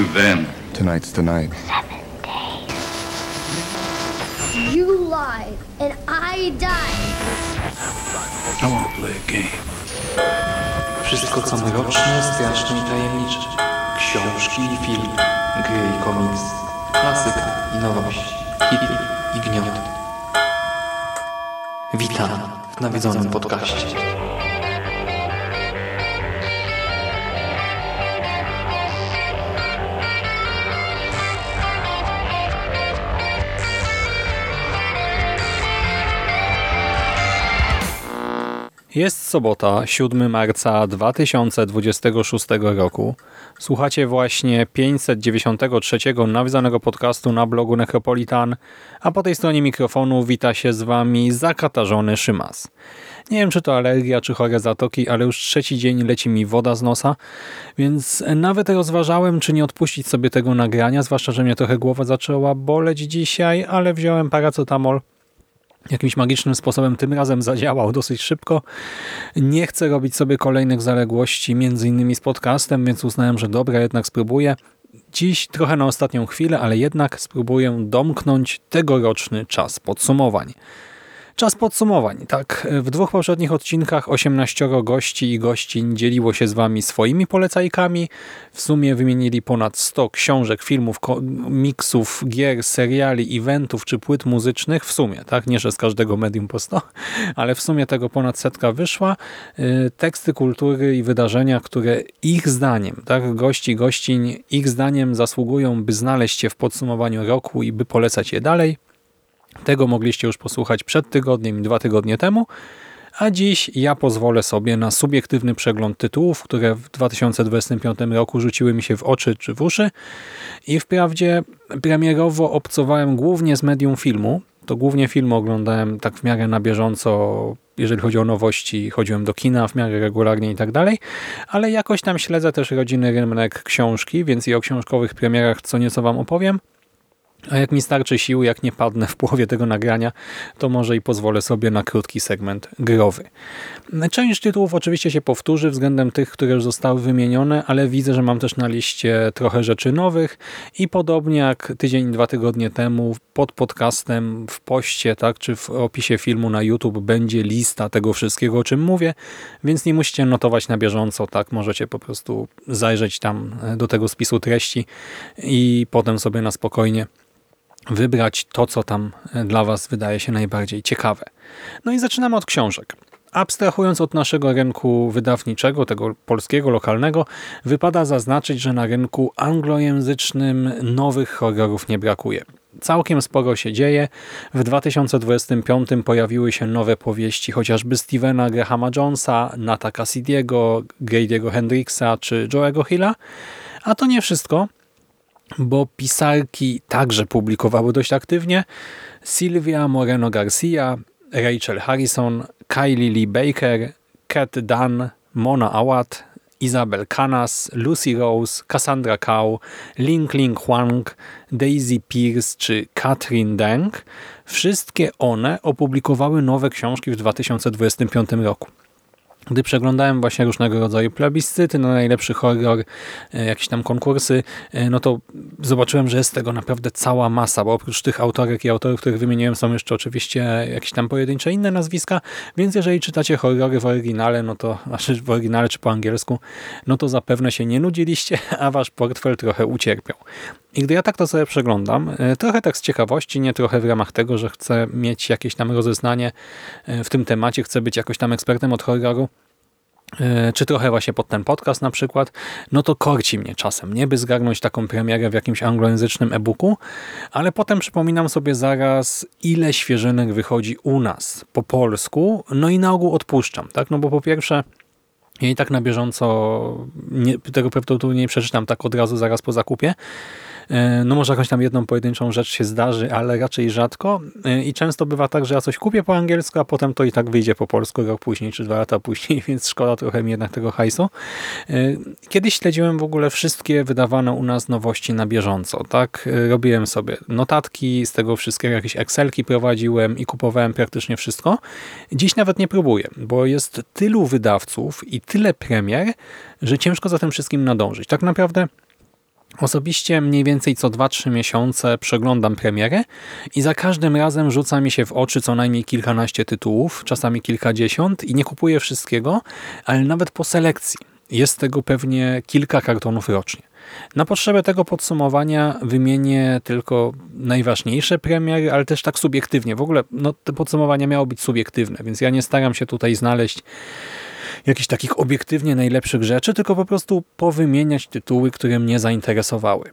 to them. Tonight's the night. You lied, and I died. I want to play a game. Wszystko co mroczne, straszne i tajemnicze. Książki i filmy, gry i komiks, klasyka i nowość, hity i gnioty. Witam w nawiedzonym podcaście. Sobota, 7 marca 2026 roku. Słuchacie właśnie 593 nawiązanego podcastu na blogu Necropolitan, a po tej stronie mikrofonu wita się z Wami zakatarzony Szymas. Nie wiem, czy to alergia, czy chore zatoki, ale już trzeci dzień leci mi woda z nosa, więc nawet rozważałem, czy nie odpuścić sobie tego nagrania, zwłaszcza, że mnie trochę głowa zaczęła boleć dzisiaj, ale wziąłem paracetamol jakimś magicznym sposobem tym razem zadziałał dosyć szybko. Nie chcę robić sobie kolejnych zaległości, między innymi z podcastem, więc uznałem, że dobra, jednak spróbuję. Dziś trochę na ostatnią chwilę, ale jednak spróbuję domknąć tegoroczny czas podsumowań. Czas podsumowań. Tak, w dwóch poprzednich odcinkach 18 gości i gościń dzieliło się z Wami swoimi polecajkami. W sumie wymienili ponad 100 książek, filmów, miksów, gier, seriali, eventów czy płyt muzycznych. W sumie, tak? Nie, że z każdego medium po 100, ale w sumie tego ponad setka wyszła. Y, teksty kultury i wydarzenia, które ich zdaniem, tak? Gości, gościń, ich zdaniem zasługują, by znaleźć się w podsumowaniu roku i by polecać je dalej. Tego mogliście już posłuchać przed tygodniem i dwa tygodnie temu, a dziś ja pozwolę sobie na subiektywny przegląd tytułów, które w 2025 roku rzuciły mi się w oczy czy w uszy. I wprawdzie premierowo obcowałem głównie z medium filmu, to głównie filmy oglądałem tak w miarę na bieżąco, jeżeli chodzi o nowości, chodziłem do kina w miarę regularnie i tak dalej, ale jakoś tam śledzę też rodziny rynek książki, więc i o książkowych premierach co nieco Wam opowiem. A jak mi starczy sił, jak nie padnę w połowie tego nagrania, to może i pozwolę sobie na krótki segment growy. Część tytułów oczywiście się powtórzy względem tych, które już zostały wymienione, ale widzę, że mam też na liście trochę rzeczy nowych i podobnie jak tydzień, dwa tygodnie temu pod podcastem, w poście, tak, czy w opisie filmu na YouTube będzie lista tego wszystkiego, o czym mówię, więc nie musicie notować na bieżąco, tak, możecie po prostu zajrzeć tam do tego spisu treści i potem sobie na spokojnie wybrać to, co tam e, dla Was wydaje się najbardziej ciekawe. No i zaczynamy od książek. Abstrahując od naszego rynku wydawniczego, tego polskiego, lokalnego, wypada zaznaczyć, że na rynku anglojęzycznym nowych horrorów nie brakuje. Całkiem sporo się dzieje. W 2025 pojawiły się nowe powieści chociażby Stevena Grahama Jonesa, Nata Cassidy'ego, Grady'ego Hendrixa czy Joe'ego Hilla. A to nie wszystko bo pisarki także publikowały dość aktywnie. Sylvia Moreno Garcia, Rachel Harrison, Kylie Lee Baker, Kat Dunn, Mona Awad, Isabel Canas, Lucy Rose, Cassandra Cow, Ling Ling Huang, Daisy Pierce czy Katrin Deng. Wszystkie one opublikowały nowe książki w 2025 roku. Gdy przeglądałem właśnie różnego rodzaju plebiscyty na najlepszy horror, e, jakieś tam konkursy, e, no to zobaczyłem, że jest tego naprawdę cała masa, bo oprócz tych autorek i autorów, których wymieniłem, są jeszcze oczywiście jakieś tam pojedyncze inne nazwiska, więc jeżeli czytacie horrory w oryginale, no to, znaczy w oryginale czy po angielsku, no to zapewne się nie nudziliście, a wasz portfel trochę ucierpiał. I gdy ja tak to sobie przeglądam, e, trochę tak z ciekawości, nie trochę w ramach tego, że chcę mieć jakieś tam rozeznanie w tym temacie, chcę być jakoś tam ekspertem od horroru, E, czy trochę właśnie pod ten podcast na przykład, no to korci mnie czasem, nie by zgarnąć taką premierę w jakimś anglojęzycznym e-booku, ale potem przypominam sobie zaraz, ile świeżynek wychodzi u nas po polsku, no i na ogół odpuszczam, tak? No bo po pierwsze ja i tak na bieżąco nie, tego pewnie nie przeczytam tak od razu zaraz po zakupie, E, no może jakąś tam jedną pojedynczą rzecz się zdarzy, ale raczej rzadko e, i często bywa tak, że ja coś kupię po angielsku, a potem to i tak wyjdzie po polsku rok później, czy dwa lata później, więc szkoda trochę mi jednak tego hajsu. E, kiedyś śledziłem w ogóle wszystkie wydawane u nas nowości na bieżąco, tak? Robiłem sobie notatki z tego wszystkiego, jakieś Excelki prowadziłem i kupowałem praktycznie wszystko. Dziś nawet nie próbuję, bo jest tylu wydawców i tyle premier, że ciężko za tym wszystkim nadążyć. Tak naprawdę Osobiście mniej więcej co 2-3 miesiące przeglądam premiery i za każdym razem rzuca mi się w oczy co najmniej kilkanaście tytułów, czasami kilkadziesiąt i nie kupuję wszystkiego, ale nawet po selekcji jest tego pewnie kilka kartonów rocznie. Na potrzebę tego podsumowania wymienię tylko najważniejsze premiery, ale też tak subiektywnie. W ogóle no, te podsumowania miało być subiektywne, więc ja nie staram się tutaj znaleźć jakichś takich obiektywnie najlepszych rzeczy, tylko po prostu powymieniać tytuły, które mnie zainteresowały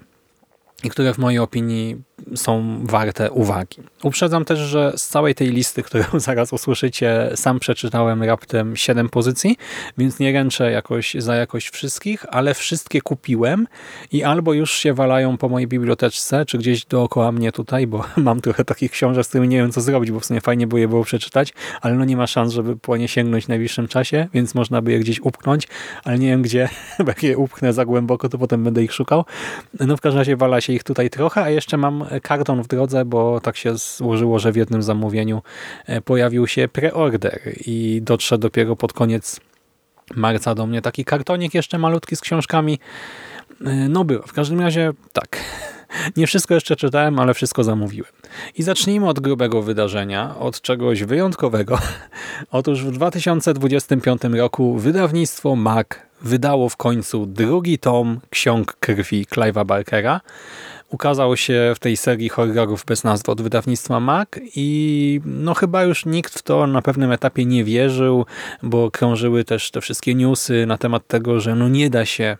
i które w mojej opinii są warte uwagi. Uprzedzam też, że z całej tej listy, którą zaraz usłyszycie, sam przeczytałem raptem 7 pozycji, więc nie ręczę jakoś za jakość wszystkich, ale wszystkie kupiłem i albo już się walają po mojej biblioteczce, czy gdzieś dookoła mnie tutaj, bo mam trochę takich książek, z którymi nie wiem co zrobić, bo w sumie fajnie by je było przeczytać, ale no nie ma szans, żeby po nie sięgnąć w najbliższym czasie, więc można by je gdzieś upchnąć, ale nie wiem gdzie, bo jak je upchnę za głęboko, to potem będę ich szukał. No w każdym razie wala się ich tutaj trochę, a jeszcze mam karton w drodze, bo tak się złożyło, że w jednym zamówieniu e, pojawił się preorder i dotrze dopiero pod koniec marca do mnie taki kartonik jeszcze malutki z książkami. E, no było. W każdym razie tak. Nie wszystko jeszcze czytałem, ale wszystko zamówiłem. I zacznijmy od grubego wydarzenia, od czegoś wyjątkowego. Otóż w 2025 roku wydawnictwo MAC wydało w końcu drugi tom ksiąg krwi Clive'a Barkera ukazał się w tej serii horrorów bez nazwy od wydawnictwa Mac i no chyba już nikt w to na pewnym etapie nie wierzył, bo krążyły też te wszystkie newsy na temat tego, że no nie da się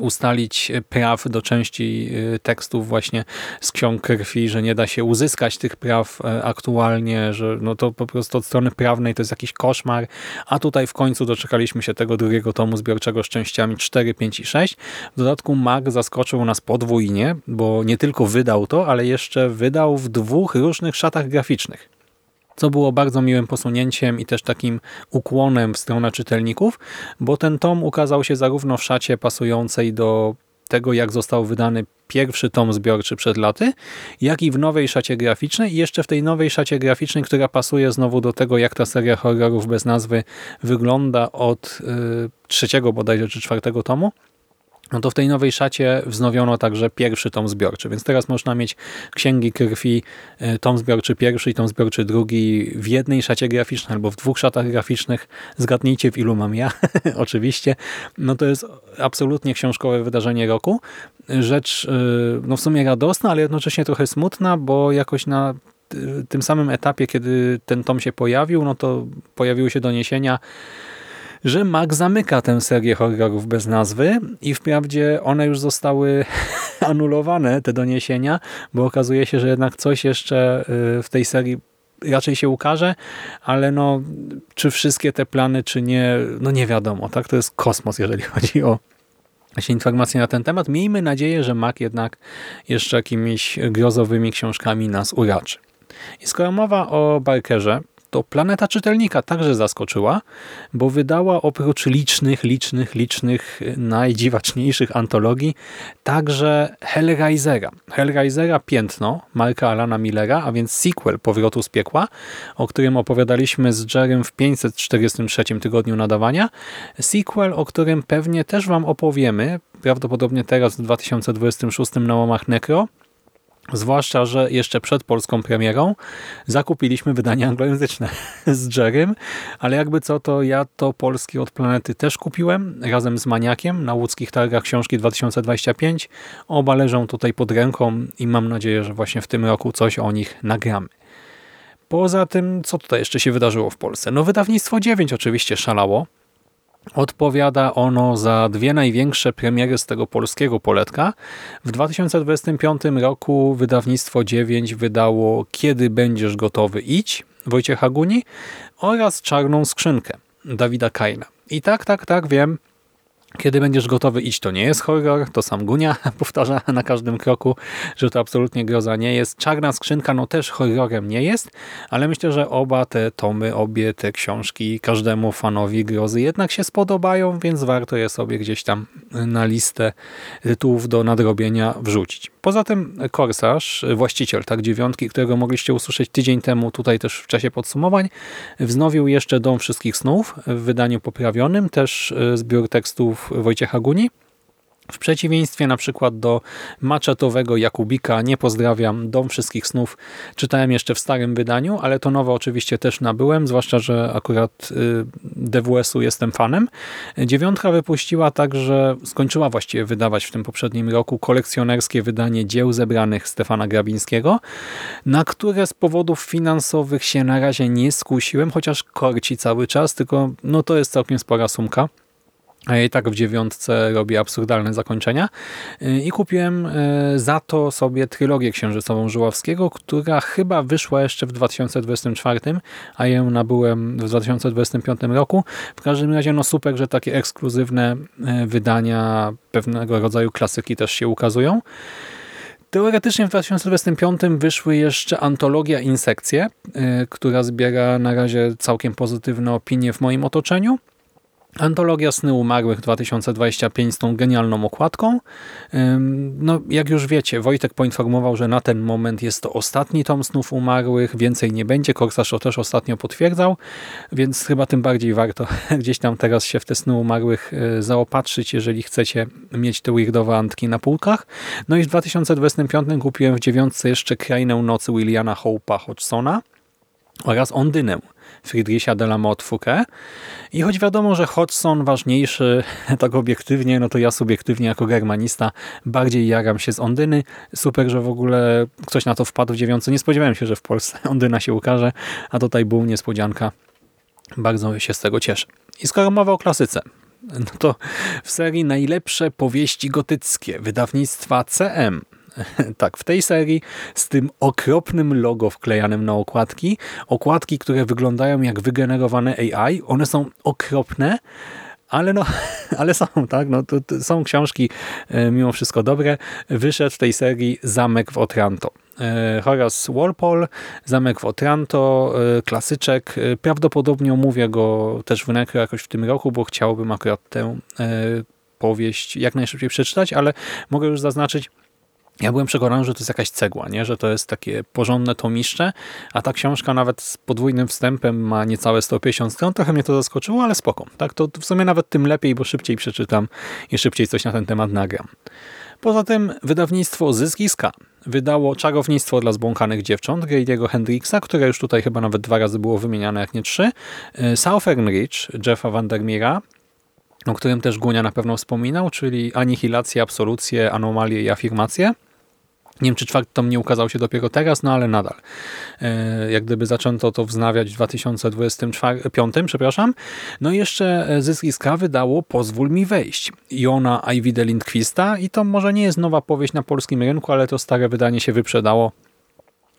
ustalić praw do części e, tekstów właśnie z ksiąg krwi, że nie da się uzyskać tych praw e, aktualnie, że no to po prostu od strony prawnej to jest jakiś koszmar, a tutaj w końcu doczekaliśmy się tego drugiego tomu zbiorczego z częściami 4, 5 i 6. W dodatku Mag zaskoczył nas podwójnie, bo nie tylko wydał to, ale jeszcze wydał w dwóch różnych szatach graficznych co było bardzo miłym posunięciem i też takim ukłonem w stronę czytelników, bo ten tom ukazał się zarówno w szacie pasującej do tego, jak został wydany pierwszy tom zbiorczy przed laty, jak i w nowej szacie graficznej i jeszcze w tej nowej szacie graficznej, która pasuje znowu do tego, jak ta seria horrorów bez nazwy wygląda od yy, trzeciego bodajże czy czwartego tomu no to w tej nowej szacie wznowiono także pierwszy tom zbiorczy, więc teraz można mieć Księgi Krwi, e, tom zbiorczy pierwszy i tom zbiorczy drugi w jednej szacie graficznej albo w dwóch szatach graficznych. Zgadnijcie w ilu mam ja, oczywiście. No to jest absolutnie książkowe wydarzenie roku. Rzecz e, no w sumie radosna, ale jednocześnie trochę smutna, bo jakoś na tym samym etapie, kiedy ten tom się pojawił, no to pojawiły się doniesienia, że Mac zamyka tę serię horrorów bez nazwy i wprawdzie one już zostały anulowane, te doniesienia, bo okazuje się, że jednak coś jeszcze y, w tej serii raczej się ukaże, ale no, czy wszystkie te plany, czy nie, no nie wiadomo, tak? To jest kosmos, jeżeli chodzi o właśnie informacje na ten temat. Miejmy nadzieję, że Mac jednak jeszcze jakimiś grozowymi książkami nas uraczy. I skoro mowa o Barkerze, to Planeta Czytelnika także zaskoczyła, bo wydała oprócz licznych, licznych, licznych, najdziwaczniejszych antologii także Hellraisera. Hellraisera Piętno Marka Alana Millera, a więc sequel Powrotu z Piekła, o którym opowiadaliśmy z Jerem w 543 tygodniu nadawania. Sequel, o którym pewnie też Wam opowiemy, prawdopodobnie teraz w 2026 na łamach Necro, Zwłaszcza, że jeszcze przed polską premierą zakupiliśmy wydanie anglojęzyczne z Jerrym, ale jakby co, to ja to polski od Planety też kupiłem razem z Maniakiem na łódzkich targach książki 2025. Oba leżą tutaj pod ręką i mam nadzieję, że właśnie w tym roku coś o nich nagramy. Poza tym, co tutaj jeszcze się wydarzyło w Polsce? No wydawnictwo 9 oczywiście szalało. Odpowiada ono za dwie największe premiery z tego polskiego poletka. W 2025 roku wydawnictwo 9 wydało Kiedy będziesz gotowy idź Wojciecha Guni oraz Czarną skrzynkę Dawida Kaina. I tak, tak, tak, wiem, kiedy będziesz gotowy iść, to nie jest horror, to sam Gunia powtarza na każdym kroku, że to absolutnie groza nie jest. Czarna skrzynka no też horrorem nie jest, ale myślę, że oba te tomy, obie te książki każdemu fanowi grozy jednak się spodobają, więc warto je sobie gdzieś tam na listę tytułów do nadrobienia wrzucić. Poza tym Korsarz, właściciel tak dziewiątki, którego mogliście usłyszeć tydzień temu tutaj też w czasie podsumowań, wznowił jeszcze Dom Wszystkich Snów w wydaniu poprawionym, też e, zbiór tekstów Wojciecha Guni. W przeciwieństwie na przykład do maczetowego Jakubika, nie pozdrawiam, Dom Wszystkich Snów, czytałem jeszcze w starym wydaniu, ale to nowe oczywiście też nabyłem, zwłaszcza, że akurat y, DWS-u jestem fanem. Dziewiątka wypuściła także, skończyła właściwie wydawać w tym poprzednim roku kolekcjonerskie wydanie dzieł zebranych Stefana Grabińskiego, na które z powodów finansowych się na razie nie skusiłem, chociaż korci cały czas, tylko no to jest całkiem spora sumka a i tak w dziewiątce robi absurdalne zakończenia. Y, I kupiłem y, za to sobie trylogię księżycową Żuławskiego, która chyba wyszła jeszcze w 2024, a ją nabyłem w 2025 roku. W każdym razie no super, że takie ekskluzywne y, wydania pewnego rodzaju klasyki też się ukazują. Teoretycznie w 2025 wyszły jeszcze antologia Insekcje, która zbiera na razie całkiem pozytywne opinie w moim otoczeniu. Antologia Sny Umarłych 2025 z tą genialną okładką. No, jak już wiecie, Wojtek poinformował, że na ten moment jest to ostatni tom Snów Umarłych, więcej nie będzie. Korsarz to też ostatnio potwierdzał, więc chyba tym bardziej warto gdzieś tam teraz się w te Sny Umarłych e, zaopatrzyć, jeżeli chcecie mieć te weirdowe antki na półkach. No i w 2025 kupiłem w dziewiątce jeszcze Krainę Nocy Williana Hope'a Hodgsona oraz Ondynę Friedricha de la Motte Fouquet. I choć wiadomo, że Hodgson ważniejszy tak obiektywnie, no to ja subiektywnie jako germanista bardziej jaram się z Ondyny. Super, że w ogóle ktoś na to wpadł w dziewiątce. Nie spodziewałem się, że w Polsce Ondyna się ukaże, a tutaj był niespodzianka. Bardzo się z tego cieszę. I skoro mowa o klasyce, no to w serii najlepsze powieści gotyckie wydawnictwa CM tak, w tej serii z tym okropnym logo wklejanym na okładki. Okładki, które wyglądają jak wygenerowane AI. One są okropne, ale no, ale są, tak? No, to, to są książki e, mimo wszystko dobre. Wyszedł w tej serii Zamek w Otranto. E, Horace Walpole, Zamek w Otranto, e, klasyczek. Prawdopodobnie omówię go też w Nekro jakoś w tym roku, bo chciałbym akurat tę powieść jak najszybciej przeczytać, ale mogę już zaznaczyć, ja byłem przekonany, że to jest jakaś cegła, nie? że to jest takie porządne tomiszcze, a ta książka nawet z podwójnym wstępem ma niecałe 150 stron. Trochę mnie to zaskoczyło, ale spoko. Tak, to w sumie nawet tym lepiej, bo szybciej przeczytam i szybciej coś na ten temat nagram. Poza tym wydawnictwo Zyskiska wydało Czarownictwo dla zbłąkanych dziewcząt Grady'ego Hendrixa, które już tutaj chyba nawet dwa razy było wymieniane, jak nie trzy. Y, Southern Ridge Jeffa Vandermeera, o którym też Gunia na pewno wspominał, czyli Anihilacje, Absolucje, Anomalie i Afirmacje. Nie wiem, czy czwarty tom nie ukazał się dopiero teraz, no ale nadal. E, jak gdyby zaczęto to wznawiać w 2025, przepraszam. No i jeszcze Zysk Iskra wydało Pozwól mi wejść. Jona Ajwide Lindquista i to może nie jest nowa powieść na polskim rynku, ale to stare wydanie się wyprzedało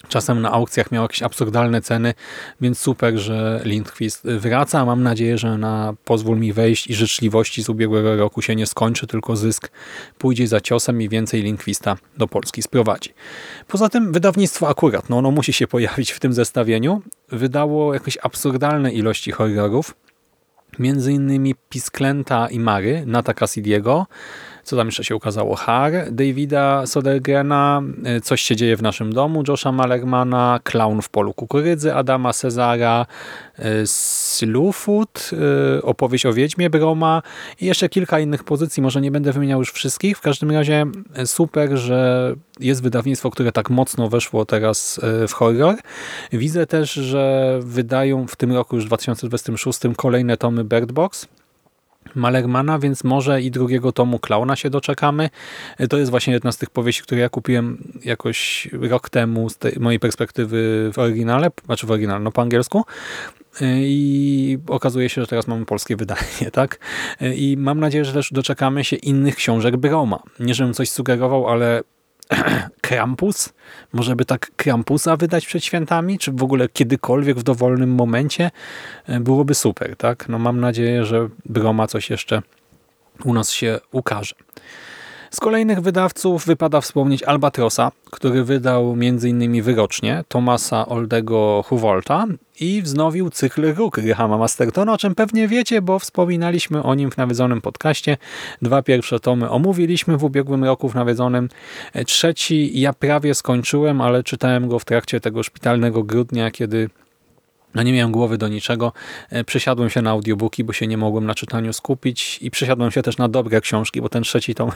Czasem na aukcjach miał jakieś absurdalne ceny, więc super, że Lindquist wraca. Mam nadzieję, że na pozwól mi wejść i życzliwości z ubiegłego roku się nie skończy, tylko zysk pójdzie za ciosem i więcej Lindquista do Polski sprowadzi. Poza tym wydawnictwo akurat, no ono musi się pojawić w tym zestawieniu, wydało jakieś absurdalne ilości horrorów, między innymi Pisklęta i Mary, Nata Cassidiego, co tam jeszcze się ukazało? Har, Davida Sodergrena, e, Coś się dzieje w naszym domu, Josha Malermana, Clown w polu kukurydzy, Adama Cezara, e, Slewfoot, e, opowieść o Wiedźmie Broma i jeszcze kilka innych pozycji. Może nie będę wymieniał już wszystkich. W każdym razie super, że jest wydawnictwo, które tak mocno weszło teraz w horror. Widzę też, że wydają w tym roku już 2026 kolejne tomy Bird Box Malermana, więc może i drugiego tomu Klauna się doczekamy. To jest właśnie jedna z tych powieści, które ja kupiłem jakoś rok temu z tej mojej perspektywy w oryginale, znaczy w oryginale, no po angielsku i okazuje się, że teraz mamy polskie wydanie, tak? I mam nadzieję, że też doczekamy się innych książek Broma. Nie, żebym coś sugerował, ale Krampus? Może by tak Krampusa wydać przed świętami? Czy w ogóle kiedykolwiek w dowolnym momencie? E, byłoby super, tak? No mam nadzieję, że Broma coś jeszcze u nas się ukaże. Z kolejnych wydawców wypada wspomnieć Albatrosa, który wydał m.in. wyrocznie Tomasa Oldego Huvolta i wznowił cykl Róg Grahama Mastertona, o czym pewnie wiecie, bo wspominaliśmy o nim w nawiedzonym podcaście. Dwa pierwsze tomy omówiliśmy w ubiegłym roku w nawiedzonym. Trzeci ja prawie skończyłem, ale czytałem go w trakcie tego szpitalnego grudnia, kiedy no nie miałem głowy do niczego. E, przesiadłem się na audiobooki, bo się nie mogłem na czytaniu skupić i przesiadłem się też na dobre książki, bo ten trzeci tom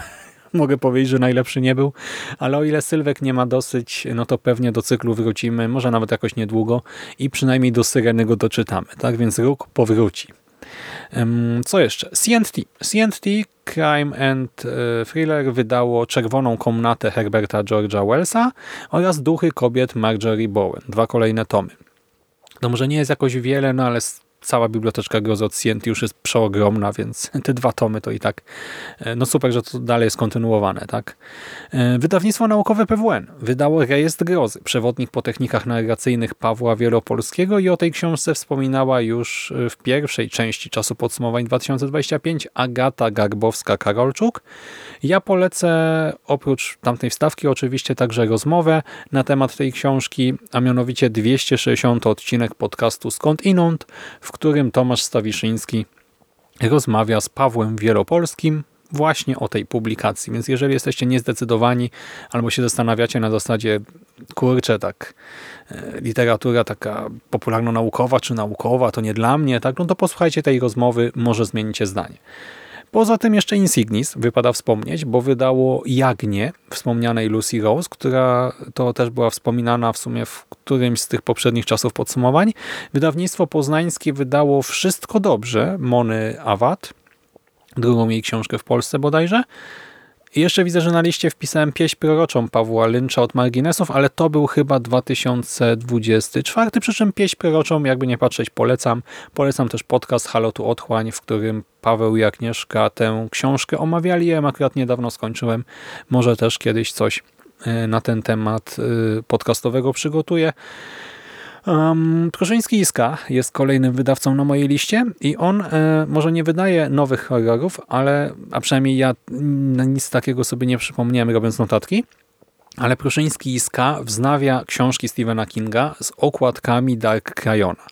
mogę powiedzieć, że najlepszy nie był, ale o ile Sylwek nie ma dosyć, no to pewnie do cyklu wrócimy, może nawet jakoś niedługo i przynajmniej do Syreny go doczytamy, tak? Więc róg powróci. Co jeszcze? CNT. CNT Crime and e, Thriller wydało Czerwoną komnatę Herberta George'a Wellsa oraz Duchy kobiet Marjorie Bowen. Dwa kolejne tomy. No może nie jest jakoś wiele, no ale cała biblioteczka grozy od już jest przeogromna, więc te dwa tomy to i tak e, no super, że to dalej jest kontynuowane. tak. E, wydawnictwo naukowe PWN wydało Rejestr Grozy, przewodnik po technikach narracyjnych Pawła Wielopolskiego i o tej książce wspominała już e, w pierwszej części czasu podsumowań 2025 Agata Garbowska-Karolczuk. Ja polecę oprócz tamtej wstawki oczywiście także rozmowę na temat tej książki, a mianowicie 260 odcinek podcastu Skąd Inąd, w w którym Tomasz Stawiszyński rozmawia z Pawłem Wieropolskim właśnie o tej publikacji. Więc jeżeli jesteście niezdecydowani albo się zastanawiacie na zasadzie, kurczę, tak, e, literatura taka popularno-naukowa czy naukowa, to nie dla mnie, tak, no to posłuchajcie tej rozmowy, może zmienicie zdanie. Poza tym jeszcze Insignis wypada wspomnieć, bo wydało Jagnię wspomnianej Lucy Rose, która to też była wspominana w sumie w którymś z tych poprzednich czasów podsumowań. Wydawnictwo poznańskie wydało Wszystko Dobrze Mony Awad, drugą jej książkę w Polsce bodajże. Jeszcze widzę, że na liście wpisałem pieśń proroczą Pawła Lyncza od marginesów, ale to był chyba 2024, przy czym pieśń proroczą, jakby nie patrzeć, polecam. Polecam też podcast Halo tu Otchłań, w którym Paweł i Agnieszka tę książkę omawiali. Ja akurat niedawno skończyłem. Może też kiedyś coś e, na ten temat e, podcastowego przygotuję. Um, Truszyński Iska jest kolejnym wydawcą na mojej liście i on e, może nie wydaje nowych horrorów, ale a przynajmniej ja nic takiego sobie nie przypomniałem robiąc notatki, ale Pruszyński Iska wznawia książki Stephena Kinga z okładkami Dark Crayona.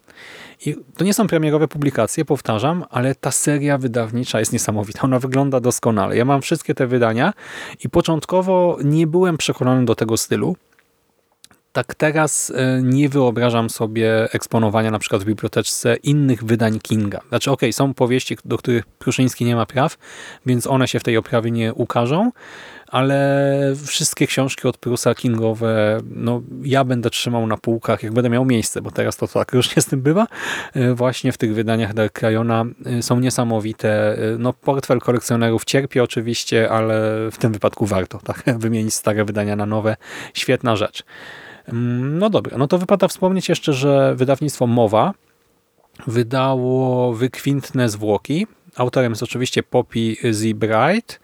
I to nie są premierowe publikacje, powtarzam, ale ta seria wydawnicza jest niesamowita. Ona wygląda doskonale. Ja mam wszystkie te wydania i początkowo nie byłem przekonany do tego stylu, tak teraz e, nie wyobrażam sobie eksponowania na przykład w biblioteczce innych wydań Kinga. Znaczy okej, okay, są powieści, do których Pruszyński nie ma praw, więc one się w tej oprawie nie ukażą, ale wszystkie książki od Prusa Kingowe, no ja będę trzymał na półkach, jak będę miał miejsce, bo teraz to tak różnie z tym bywa. E, właśnie w tych wydaniach Dark Crayona e, są niesamowite. No portfel kolekcjonerów cierpi oczywiście, ale w tym wypadku warto tak wymienić stare wydania na nowe. Świetna rzecz. No dobra, no to wypada wspomnieć jeszcze, że wydawnictwo Mowa wydało wykwintne zwłoki. Autorem jest oczywiście Poppy Z. Bright,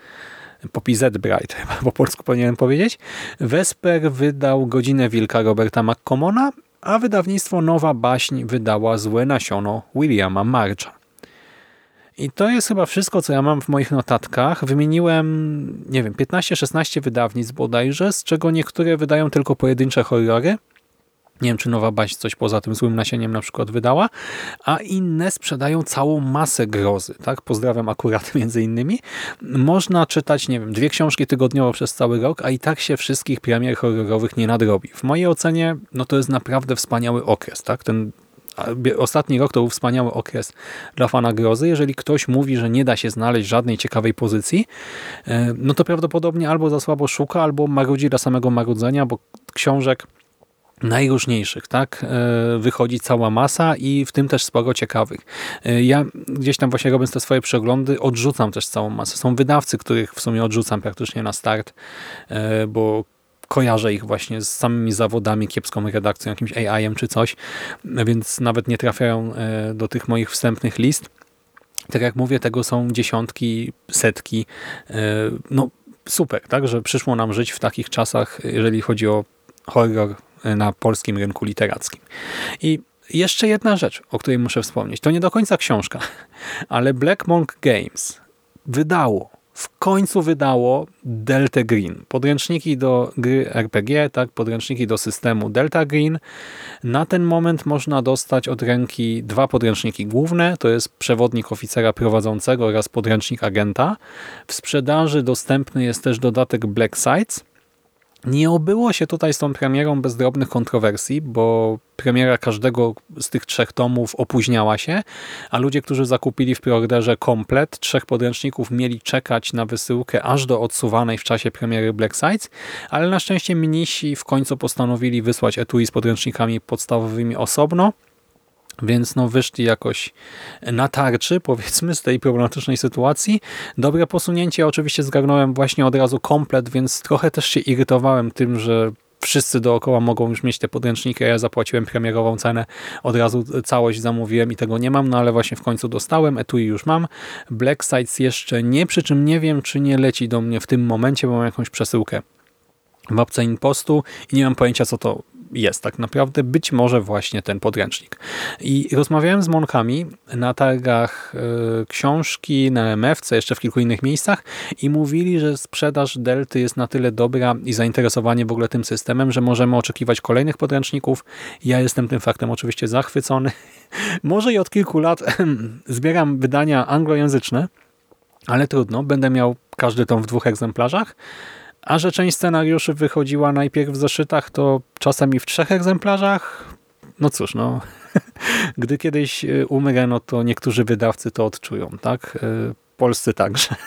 Poppy Z. Bright, chyba po polsku powinienem powiedzieć. Vesper wydał Godzinę Wilka Roberta McCommona, a wydawnictwo Nowa Baśń wydała Złe Nasiono Williama Marcha. I to jest chyba wszystko, co ja mam w moich notatkach. Wymieniłem, nie wiem, 15-16 wydawnictw bodajże, z czego niektóre wydają tylko pojedyncze horrory. Nie wiem, czy Nowa Baś coś poza tym złym nasieniem na przykład wydała, a inne sprzedają całą masę grozy. Tak? Pozdrawiam akurat między innymi. Można czytać, nie wiem, dwie książki tygodniowo przez cały rok, a i tak się wszystkich premier horrorowych nie nadrobi. W mojej ocenie no to jest naprawdę wspaniały okres. Tak? Ten ostatni rok to był wspaniały okres dla fana grozy. Jeżeli ktoś mówi, że nie da się znaleźć żadnej ciekawej pozycji, e, no to prawdopodobnie albo za słabo szuka, albo marudzi dla samego marudzenia, bo książek najróżniejszych, tak? E, wychodzi cała masa i w tym też sporo ciekawych. E, ja gdzieś tam właśnie robiąc te swoje przeglądy odrzucam też całą masę. Są wydawcy, których w sumie odrzucam praktycznie na start, bo kojarzę ich właśnie z samymi zawodami, kiepską redakcją, jakimś AI-em czy coś, więc nawet nie trafiają e, do tych moich wstępnych list. Tak jak mówię, tego są dziesiątki, setki. E, no super, tak, że przyszło nam żyć w takich czasach, jeżeli chodzi o horror e, na polskim rynku literackim. I jeszcze jedna rzecz, o której muszę wspomnieć. To nie do końca książka, ale Black Monk Games wydało w końcu wydało Delta Green. Podręczniki do gry RPG, tak, podręczniki do systemu Delta Green. Na ten moment można dostać od ręki dwa podręczniki główne, to jest przewodnik oficera prowadzącego oraz podręcznik agenta. W sprzedaży dostępny jest też dodatek Black Sites, Nie obyło się tutaj z tą premierą bez drobnych kontrowersji, bo premiera każdego z tych trzech tomów opóźniała się, a ludzie, którzy zakupili w preorderze komplet trzech podręczników mieli czekać na wysyłkę aż do odsuwanej w czasie premiery Black Sides, ale na szczęście mnisi w końcu postanowili wysłać etui z podręcznikami podstawowymi osobno, więc no wyszli jakoś na tarczy, powiedzmy, z tej problematycznej sytuacji. Dobre posunięcie oczywiście zgarnąłem właśnie od razu komplet, więc trochę też się irytowałem tym, że wszyscy dookoła mogą już mieć te podręczniki, ja zapłaciłem premierową cenę, od razu całość zamówiłem i tego nie mam, no ale właśnie w końcu dostałem, etui już mam. Black Sites jeszcze nie, przy czym nie wiem, czy nie leci do mnie w tym momencie, bo mam jakąś przesyłkę w apce Impostu i nie mam pojęcia, co to jest tak naprawdę być może właśnie ten podręcznik. I rozmawiałem z Monkami na targach y, książki, na MFC, jeszcze w kilku innych miejscach i mówili, że sprzedaż Delty jest na tyle dobra i zainteresowanie w ogóle tym systemem, że możemy oczekiwać kolejnych podręczników. Ja jestem tym faktem oczywiście zachwycony. może i od kilku lat zbieram wydania anglojęzyczne, ale trudno, będę miał każdy tom w dwóch egzemplarzach. A że część scenariuszy wychodziła najpierw w zeszytach, to czasami w trzech egzemplarzach. No cóż, no, gdy kiedyś y, umrę, no to niektórzy wydawcy to odczują, tak? Y, polscy także.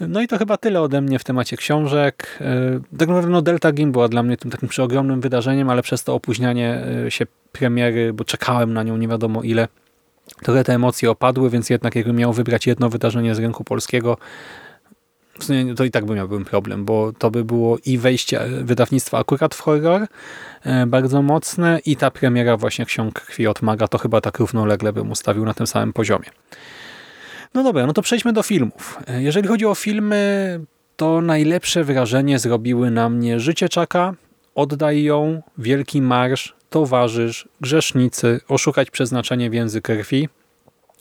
No i to chyba tyle ode mnie w temacie książek. Y, tak naprawdę no Delta Game była dla mnie tym takim przeogromnym wydarzeniem, ale przez to opóźnianie się premiery, bo czekałem na nią nie wiadomo ile, trochę te emocje opadły, więc jednak jakbym miał wybrać jedno wydarzenie z rynku polskiego, w sumie to i tak by miałbym problem, bo to by było i wejście wydawnictwa akurat w horror e, bardzo mocne i ta premiera właśnie Ksiąg Krwi od Maga to chyba tak równolegle bym ustawił na tym samym poziomie. No dobra, no to przejdźmy do filmów. E, jeżeli chodzi o filmy, to najlepsze wrażenie zrobiły na mnie Życie Czaka, Oddaj ją, Wielki Marsz, Towarzysz, Grzesznicy, Oszukać przeznaczenie więzy krwi,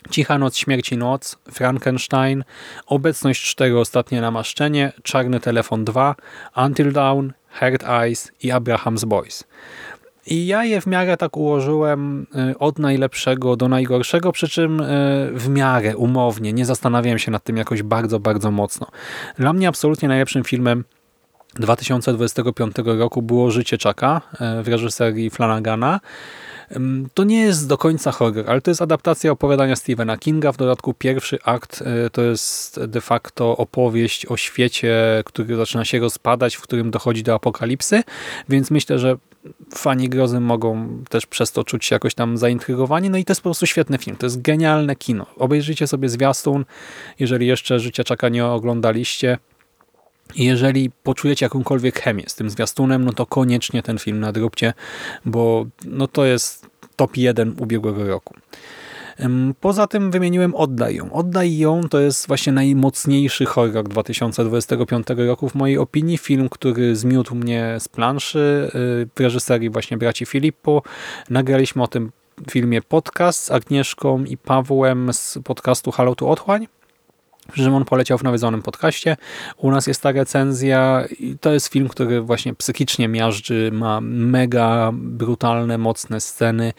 Cicha noc, śmierci noc, Frankenstein, Obecność 4, Ostatnie namaszczenie, Czarny telefon 2, Until Dawn, Hard Eyes i Abraham's Boys. I ja je w miarę tak ułożyłem y, od najlepszego do najgorszego, przy czym y, w miarę, umownie, nie zastanawiałem się nad tym jakoś bardzo, bardzo mocno. Dla mnie absolutnie najlepszym filmem 2025 roku było Życie Czaka y, w reżyserii Flanagana. To nie jest do końca horror, ale to jest adaptacja opowiadania Stephena Kinga. W dodatku pierwszy akt e, to jest de facto opowieść o świecie, który zaczyna się rozpadać, w którym dochodzi do apokalipsy, więc myślę, że fani grozy mogą też przez to czuć się jakoś tam zaintrygowani. No i to jest po prostu świetny film. To jest genialne kino. Obejrzyjcie sobie zwiastun, jeżeli jeszcze Życia Czaka nie oglądaliście. Jeżeli poczujecie jakąkolwiek chemię z tym zwiastunem, no to koniecznie ten film nadróbcie, bo no to jest top 1 ubiegłego roku. Poza tym wymieniłem Oddaj ją. Oddaj ją to jest właśnie najmocniejszy horror 2025 roku w mojej opinii. Film, który zmiótł mnie z planszy y, w reżyserii właśnie braci Filippo. Nagraliśmy o tym filmie podcast z Agnieszką i Pawłem z podcastu Halo tu Otchłań. Szymon poleciał w nawiedzonym podcaście. U nas jest ta recenzja i to jest film, który właśnie psychicznie miażdży, ma mega brutalne, mocne sceny.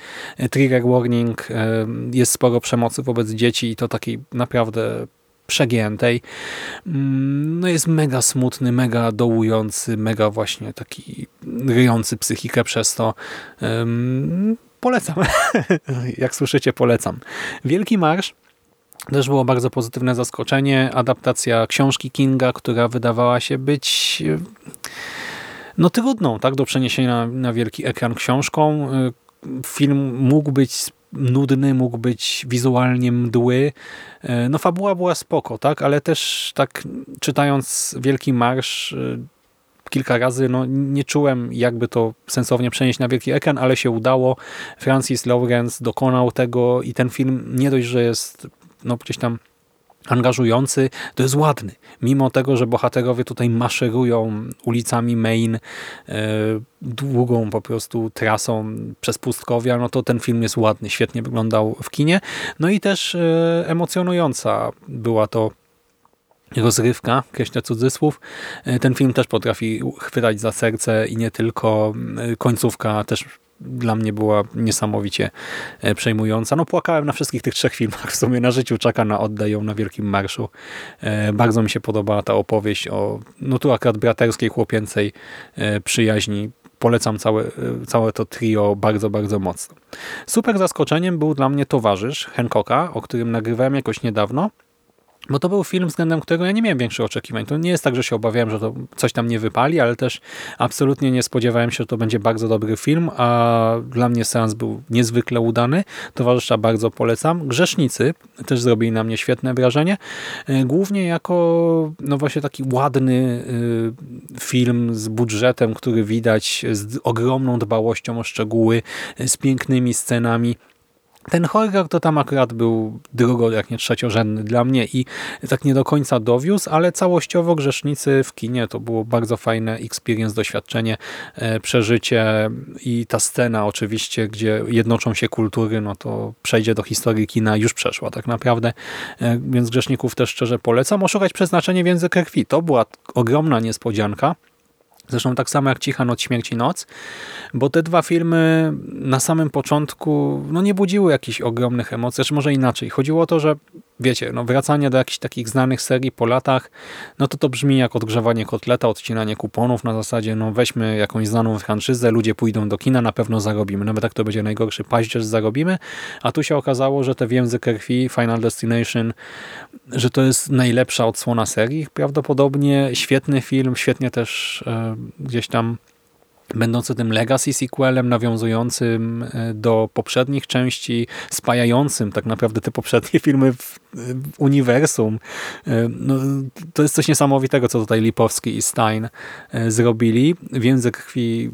Trigger warning, e, jest sporo przemocy wobec dzieci i to takiej naprawdę przegiętej. Mm, no jest mega smutny, mega dołujący, mega właśnie taki ryjący psychikę przez to. Polecam. Jak słyszycie, polecam. Wielki Marsz też było bardzo pozytywne zaskoczenie. Adaptacja książki Kinga, która wydawała się być no trudną tak, do przeniesienia na, wielki ekran książką. Film mógł być nudny, mógł być wizualnie mdły. No fabuła była spoko, tak, ale też tak czytając Wielki Marsz kilka razy no, nie czułem jakby to sensownie przenieść na wielki ekran, ale się udało. Francis Lawrence dokonał tego i ten film nie dość, że jest no gdzieś tam angażujący, to jest ładny. Mimo tego, że bohaterowie tutaj maszerują ulicami Main, e, długą po prostu trasą przez pustkowia, no to ten film jest ładny, świetnie wyglądał w kinie. No i też e, emocjonująca była to rozrywka, kreślę cudzysłów. E, ten film też potrafi chwytać za serce i nie tylko końcówka też dla mnie była niesamowicie e, przejmująca. No płakałem na wszystkich tych trzech filmach w sumie na życiu. Czeka na oddaj ją na Wielkim Marszu. Bardzo mi się podobała ta opowieść o, no tu akurat braterskiej, chłopięcej przyjaźni. Polecam całe, całe to trio bardzo, bardzo mocno. Super zaskoczeniem był dla mnie towarzysz Hancocka, o którym nagrywałem jakoś niedawno. Bo to był film, względem którego ja nie miałem większych oczekiwań. To nie jest tak, że się obawiałem, że to coś tam nie wypali, ale też absolutnie nie spodziewałem się, że to będzie bardzo dobry film, a dla mnie seans był niezwykle udany. Towarzysza bardzo polecam. Grzesznicy też zrobili na mnie świetne wrażenie. E, głównie jako no właśnie taki ładny e, film z budżetem, który widać z ogromną dbałością o szczegóły, z pięknymi scenami ten horror to tam akurat był drugo, jak nie trzeciorzędny dla mnie i tak nie do końca dowiózł, ale całościowo Grzesznicy w kinie to było bardzo fajne experience, doświadczenie, e, przeżycie i ta scena oczywiście, gdzie jednoczą się kultury, no to przejdzie do historii kina, już przeszła tak naprawdę, e, więc Grzeszników też szczerze polecam. Oszukać przeznaczenie w język krwi, to była ogromna niespodzianka. Zresztą tak samo jak Cicha Noc, Śmierć i Noc, bo te dwa filmy na samym początku no nie budziły jakichś ogromnych emocji, czy może inaczej. Chodziło o to, że wiecie, no wracanie do jakichś takich znanych serii po latach, no to to brzmi jak odgrzewanie kotleta, odcinanie kuponów na zasadzie, no weźmy jakąś znaną franczyzę, ludzie pójdą do kina, na pewno zarobimy. Nawet jak to będzie najgorszy paździerz, zarobimy, a tu się okazało, że te Więzy Krwi, Final Destination, że to jest najlepsza odsłona serii prawdopodobnie. Świetny film, świetnie też e, gdzieś tam będący tym legacy sequelem, nawiązującym e, do poprzednich części, spajającym tak naprawdę te poprzednie filmy w, w uniwersum. E, no, to jest coś niesamowitego, co tutaj Lipowski i Stein e, zrobili. Więzy krwi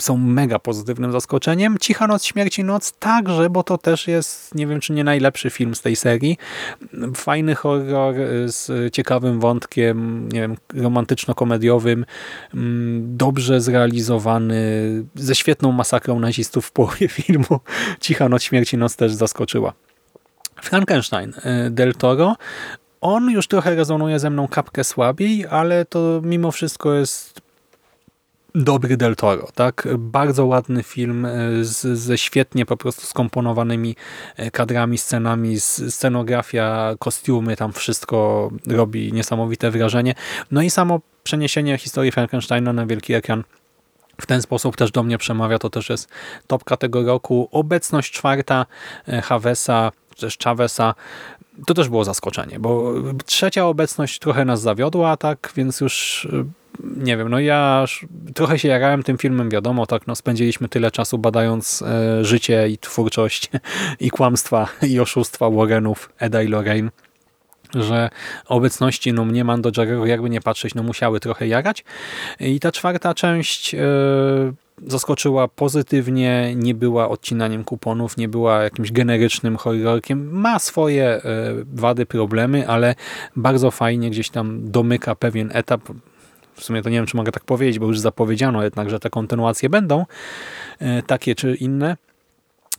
są mega pozytywnym zaskoczeniem. Cicha Noc, Śmierci Noc także, bo to też jest, nie wiem czy nie najlepszy film z tej serii. Fajny horror z ciekawym wątkiem, nie wiem, romantyczno-komediowym, mm, dobrze zrealizowany, ze świetną masakrą nazistów w połowie filmu. Cicha Noc, Śmierci Noc też zaskoczyła. Frankenstein y, Del Toro on już trochę rezonuje ze mną kapkę słabiej, ale to mimo wszystko jest dobry Del Toro, tak? Bardzo ładny film e, z, ze świetnie po prostu skomponowanymi e, kadrami, scenami, scenografia, kostiumy, tam wszystko robi niesamowite wrażenie. No i samo przeniesienie historii Frankensteina na wielki ekran w ten sposób też do mnie przemawia, to też jest topka tego roku. Obecność czwarta e, Havesa, też Chavesa, to też było zaskoczenie, bo trzecia obecność trochę nas zawiodła, tak, więc już nie wiem, no ja trochę się jarałem tym filmem, wiadomo, tak, no spędziliśmy tyle czasu badając e, życie i twórczość i kłamstwa i oszustwa Warrenów, Eda i Lorraine, że obecności no mnie Mando Jarrero, jakby nie patrzeć, no musiały trochę jarać. I ta czwarta część e, zaskoczyła pozytywnie, nie była odcinaniem kuponów, nie była jakimś generycznym horrorkiem. Ma swoje e, wady, problemy, ale bardzo fajnie gdzieś tam domyka pewien etap, w sumie to nie wiem, czy mogę tak powiedzieć, bo już zapowiedziano jednak, że te kontynuacje będą e, takie czy inne.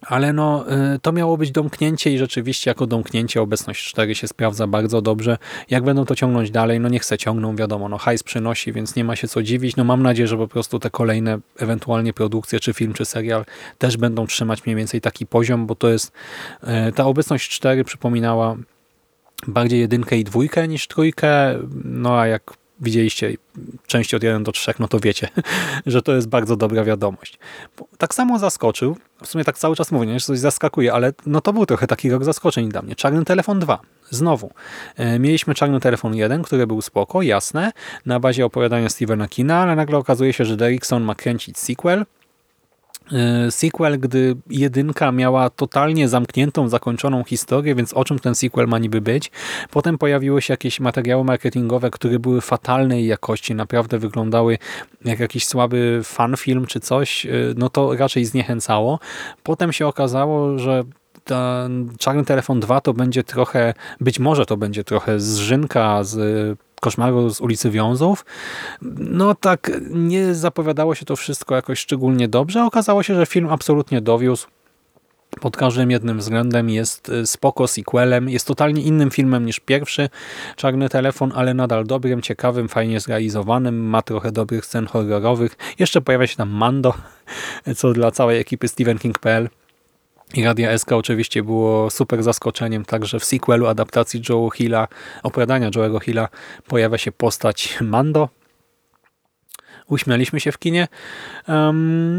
Ale no, e, to miało być domknięcie i rzeczywiście jako domknięcie obecność 4 się sprawdza bardzo dobrze. Jak będą to ciągnąć dalej? No nie chcę ciągną, wiadomo, no hajs przynosi, więc nie ma się co dziwić. No mam nadzieję, że po prostu te kolejne ewentualnie produkcje, czy film, czy serial też będą trzymać mniej więcej taki poziom, bo to jest e, ta obecność 4 przypominała bardziej jedynkę i dwójkę niż trójkę, no a jak widzieliście części od 1 do 3, no to wiecie, że to jest bardzo dobra wiadomość. Tak samo zaskoczył, w sumie tak cały czas mówię, nie, że coś zaskakuje, ale no to był trochę taki rok zaskoczeń dla mnie. Czarny Telefon 2. Znowu. E, mieliśmy Czarny Telefon 1, który był spoko, jasne, na bazie opowiadania Stephena Kina, ale nagle okazuje się, że Derrickson ma kręcić sequel, sequel, gdy jedynka miała totalnie zamkniętą, zakończoną historię, więc o czym ten sequel ma niby być? Potem pojawiły się jakieś materiały marketingowe, które były fatalnej jakości, naprawdę wyglądały jak jakiś słaby fanfilm czy coś, e, no to raczej zniechęcało. Potem się okazało, że ten Czarny Telefon 2 to będzie trochę, być może to będzie trochę zżynka z koszmaru z ulicy Wiązów. No tak nie zapowiadało się to wszystko jakoś szczególnie dobrze. Okazało się, że film absolutnie dowiózł pod każdym jednym względem jest y, spoko sequelem, jest totalnie innym filmem niż pierwszy Czarny Telefon, ale nadal dobrym, ciekawym, fajnie zrealizowanym, ma trochę dobrych scen horrorowych. Jeszcze pojawia się tam Mando, co dla całej ekipy Stephen King.pl i Radia SK oczywiście było super zaskoczeniem, także w sequelu adaptacji Joe Hilla, opowiadania Joe'ego Hilla pojawia się postać Mando, uśmialiśmy się w kinie.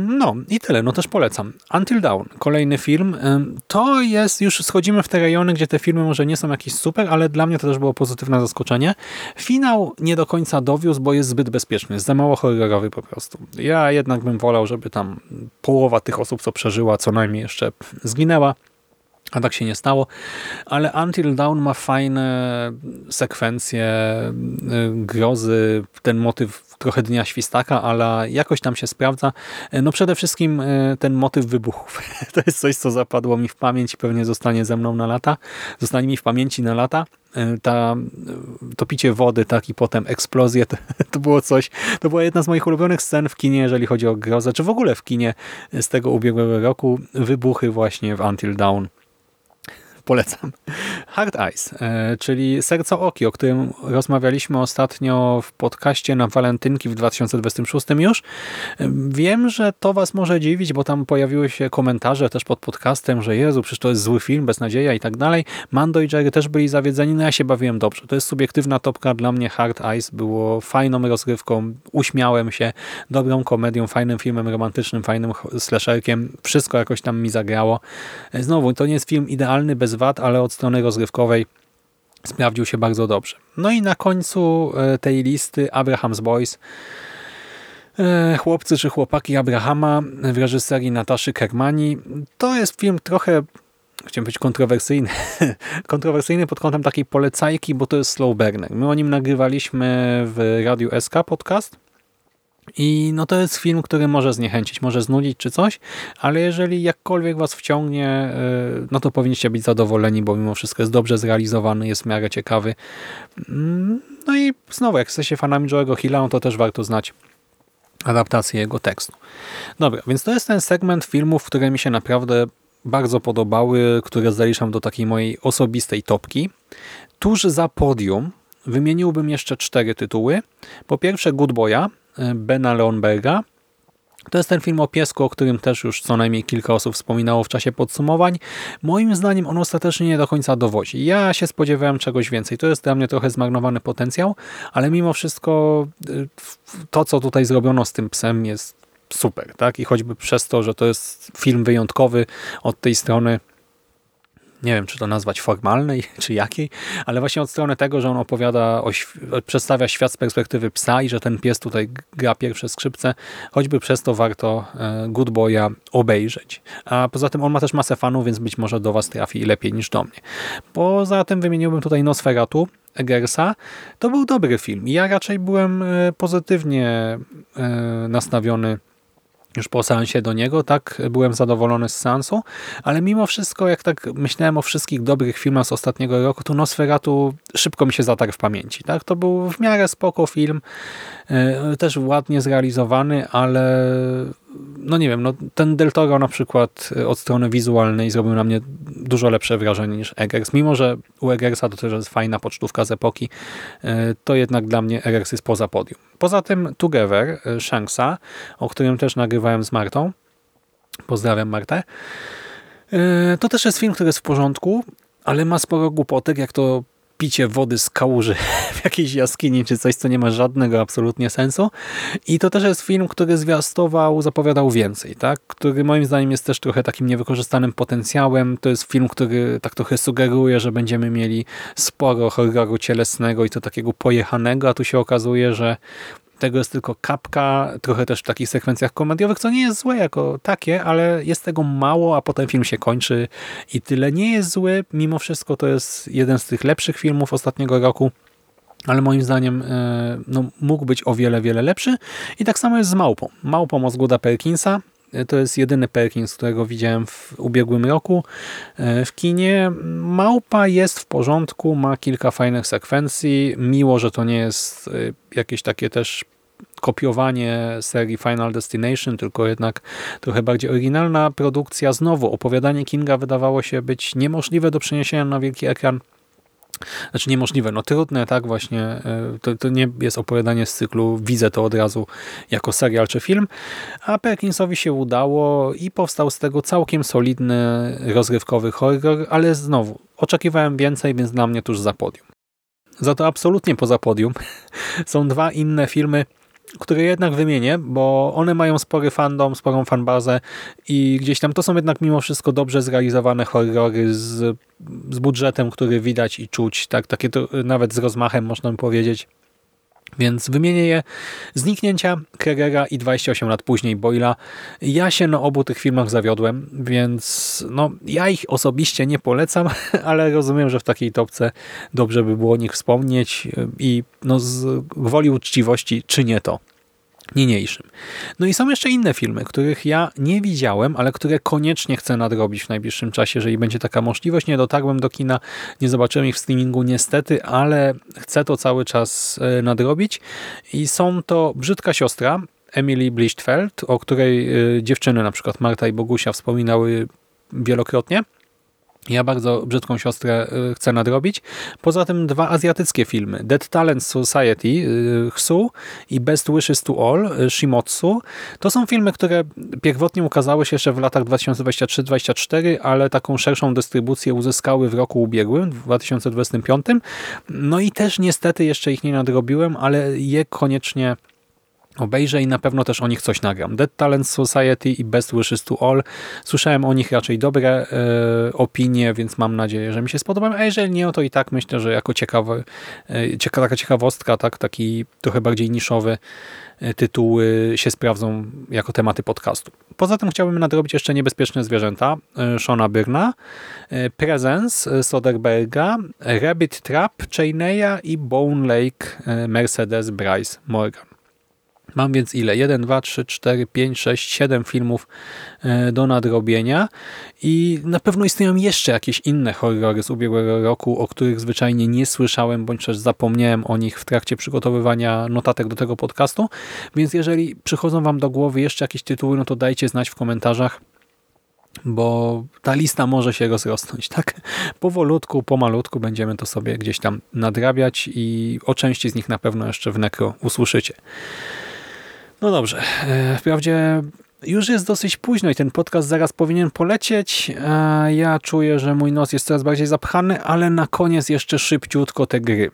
No i tyle, no też polecam. Until Dawn, kolejny film. To jest, już schodzimy w te rejony, gdzie te filmy może nie są jakieś super, ale dla mnie to też było pozytywne zaskoczenie. Finał nie do końca dowiózł, bo jest zbyt bezpieczny, jest za mało horrorowy po prostu. Ja jednak bym wolał, żeby tam połowa tych osób, co przeżyła, co najmniej jeszcze zginęła. A tak się nie stało, ale Until Dawn ma fajne sekwencje y, grozy, ten motyw trochę Dnia Świstaka, ale jakoś tam się sprawdza. No przede wszystkim y, ten motyw wybuchów. To jest coś, co zapadło mi w pamięć i pewnie zostanie ze mną na lata. Zostanie mi w pamięci na lata. Y, ta topicie wody, tak i potem eksplozje, to, to było coś, to była jedna z moich ulubionych scen w kinie, jeżeli chodzi o grozę, czy w ogóle w kinie z tego ubiegłego roku. Wybuchy właśnie w Until Dawn polecam. Hard Eyes, czyli Serco Oki, o którym rozmawialiśmy ostatnio w podcaście na walentynki w 2026 już. Wiem, że to was może dziwić, bo tam pojawiły się komentarze też pod podcastem, że Jezu, przecież to jest zły film, beznadzieja i tak dalej. Mando i Jerry też byli zawiedzeni, no ja się bawiłem dobrze. To jest subiektywna topka dla mnie. Hard Eyes było fajną rozgrywką, uśmiałem się, dobrą komedią, fajnym filmem romantycznym, fajnym slasherkiem. Wszystko jakoś tam mi zagrało. E, znowu, to nie jest film idealny, bez wad, ale od strony sprawdził się bardzo dobrze. No i na końcu e, tej listy Abraham's Boys, e, Chłopcy czy chłopaki Abrahama w reżyserii Nataszy Kermani. To jest film trochę chciałem być kontrowersyjny, kontrowersyjny pod kątem takiej polecajki, bo to jest slow burner. My o nim nagrywaliśmy w Radiu SK podcast i no to jest film, który może zniechęcić, może znudzić czy coś, ale jeżeli jakkolwiek was wciągnie, e, no to powinniście być zadowoleni, bo mimo wszystko jest dobrze zrealizowany, jest w miarę ciekawy. Mm, no i znowu, jak jesteście fanami Joe'ego Hilla, no to też warto znać adaptację jego tekstu. Dobra, więc to jest ten segment filmów, które mi się naprawdę bardzo podobały, które zaliczam do takiej mojej osobistej topki. Tuż za podium wymieniłbym jeszcze cztery tytuły. Po pierwsze Good Boya, Bena Leonberga. To jest ten film o piesku, o którym też już co najmniej kilka osób wspominało w czasie podsumowań. Moim zdaniem on ostatecznie nie do końca dowodzi. Ja się spodziewałem czegoś więcej. To jest dla mnie trochę zmarnowany potencjał, ale mimo wszystko y, to, co tutaj zrobiono z tym psem jest super. tak I choćby przez to, że to jest film wyjątkowy od tej strony nie wiem, czy to nazwać formalnej, czy jakiej, ale właśnie od strony tego, że on opowiada, o, przedstawia świat z perspektywy psa i że ten pies tutaj gra pierwsze skrzypce, choćby przez to warto e, Good Boya obejrzeć. A poza tym on ma też masę fanów, więc być może do Was trafi lepiej niż do mnie. Poza tym wymieniłbym tutaj Nosferatu, Eggersa. To był dobry film. Ja raczej byłem e, pozytywnie e, nastawiony już po seansie do niego, tak byłem zadowolony z seansu, ale mimo wszystko, jak tak myślałem o wszystkich dobrych filmach z ostatniego roku, to Nosferatu szybko mi się zatarł w pamięci. Tak? To był w miarę spoko film, e, też ładnie zrealizowany, ale no nie wiem, no ten Del Toro na przykład e, od strony wizualnej zrobił na mnie dużo lepsze wrażenie niż Eggers. Mimo, że u Eggersa to też jest fajna pocztówka z epoki, e, to jednak dla mnie Eggers jest poza podium. Poza tym Together e, Shanksa, o którym też nagrywałem z Martą, pozdrawiam Martę, to też jest film, który jest w porządku, ale ma sporo głupotek, jak to picie wody z kałuży w jakiejś jaskini, czy coś, co nie ma żadnego absolutnie sensu. I to też jest film, który zwiastował, zapowiadał więcej, tak? który moim zdaniem jest też trochę takim niewykorzystanym potencjałem. To jest film, który tak trochę sugeruje, że będziemy mieli sporo horroru cielesnego i to takiego pojechanego, a tu się okazuje, że tego jest tylko kapka, trochę też w takich sekwencjach komediowych, co nie jest złe jako takie, ale jest tego mało, a potem film się kończy i tyle. Nie jest zły, mimo wszystko to jest jeden z tych lepszych filmów ostatniego roku, ale moim zdaniem e, no, mógł być o wiele, wiele lepszy. I tak samo jest z Małpą. Małpą Osgooda Perkinsa, to jest jedyny Perkins, którego widziałem w ubiegłym roku e, w kinie. Małpa jest w porządku, ma kilka fajnych sekwencji. Miło, że to nie jest e, jakieś takie też skopiowanie serii Final Destination, tylko jednak trochę bardziej oryginalna produkcja. Znowu opowiadanie Kinga wydawało się być niemożliwe do przeniesienia na wielki ekran. Znaczy niemożliwe, no trudne, tak właśnie, e, to, to nie jest opowiadanie z cyklu, widzę to od razu jako serial czy film, a Perkinsowi się udało i powstał z tego całkiem solidny, rozrywkowy horror, ale znowu, oczekiwałem więcej, więc dla mnie tuż za podium. Za to absolutnie poza podium są dwa inne filmy, które jednak wymienię, bo one mają spory fandom, sporą fanbazę i gdzieś tam to są jednak mimo wszystko dobrze zrealizowane horrory z, z budżetem, który widać i czuć, tak, takie to nawet z rozmachem można by powiedzieć. Więc wymienię je Zniknięcia Kregera i 28 lat później Boyla. Ja się na obu tych filmach zawiodłem, więc no, ja ich osobiście nie polecam, ale rozumiem, że w takiej topce dobrze by było o nich wspomnieć i no, z woli uczciwości czynię to niniejszym. No i są jeszcze inne filmy, których ja nie widziałem, ale które koniecznie chcę nadrobić w najbliższym czasie, jeżeli będzie taka możliwość. Nie dotarłem do kina, nie zobaczyłem ich w streamingu niestety, ale chcę to cały czas e, nadrobić. I są to Brzydka Siostra, Emily Blichtfeld, o której e, dziewczyny, na przykład Marta i Bogusia wspominały wielokrotnie. Ja bardzo brzydką siostrę y, chcę nadrobić. Poza tym dwa azjatyckie filmy. Dead Talent Society y, Hsu i Best Wishes to All y, Shimotsu. To są filmy, które pierwotnie ukazały się jeszcze w latach 2023-2024, ale taką szerszą dystrybucję uzyskały w roku ubiegłym, w 2025. No i też niestety jeszcze ich nie nadrobiłem, ale je koniecznie obejrzę i na pewno też o nich coś nagram. Dead Talent Society i Best Wishes to All. Słyszałem o nich raczej dobre e, opinie, więc mam nadzieję, że mi się spodobają, a jeżeli nie, to i tak myślę, że jako ciekawy, e, cieka, taka ciekawostka, tak, taki trochę bardziej niszowy e, tytuły się sprawdzą jako tematy podcastu. Poza tym chciałbym nadrobić jeszcze Niebezpieczne Zwierzęta e, Shona Byrna, e, Presence Soderberga, Rabbit Trap Cheyneya i Bone Lake Mercedes Bryce Morgan. Mam więc ile? 1, 2, 3, 4, 5, 6, 7 filmów e, do nadrobienia i na pewno istnieją jeszcze jakieś inne horrory z ubiegłego roku, o których zwyczajnie nie słyszałem, bądź też zapomniałem o nich w trakcie przygotowywania notatek do tego podcastu, więc jeżeli przychodzą Wam do głowy jeszcze jakieś tytuły, no to dajcie znać w komentarzach, bo ta lista może się rozrosnąć, tak? Powolutku, pomalutku będziemy to sobie gdzieś tam nadrabiać i o części z nich na pewno jeszcze w Nekro usłyszycie. No dobrze, e, wprawdzie już jest dosyć późno i ten podcast zaraz powinien polecieć. E, ja czuję, że mój nos jest coraz bardziej zapchany, ale na koniec jeszcze szybciutko te gry.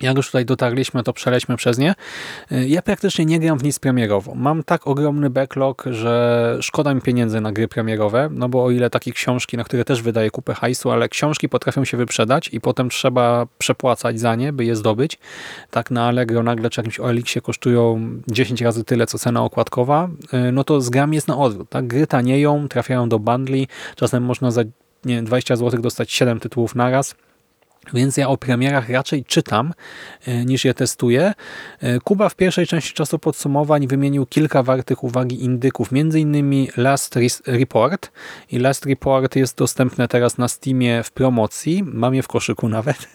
Jak już tutaj dotarliśmy, to przelećmy przez nie. Y, ja praktycznie nie gram w nic premierowo. Mam tak ogromny backlog, że szkoda mi pieniędzy na gry premierowe, no bo o ile takie książki, na które też wydaję kupę hajsu, ale książki potrafią się wyprzedać i potem trzeba przepłacać za nie, by je zdobyć. Tak na Allegro nagle czy jakimś OLX kosztują 10 razy tyle, co cena okładkowa, y, no to z gram jest na odwrót. Tak? Gry tanieją, trafiają do bundli, czasem można za nie 20 zł dostać 7 tytułów naraz więc ja o premierach raczej czytam e, niż je testuję. E, Kuba w pierwszej części czasu podsumowań wymienił kilka wartych uwagi indyków, m.in. Last Report. I Last Report jest dostępne teraz na Steamie w promocji. Mam je w koszyku nawet,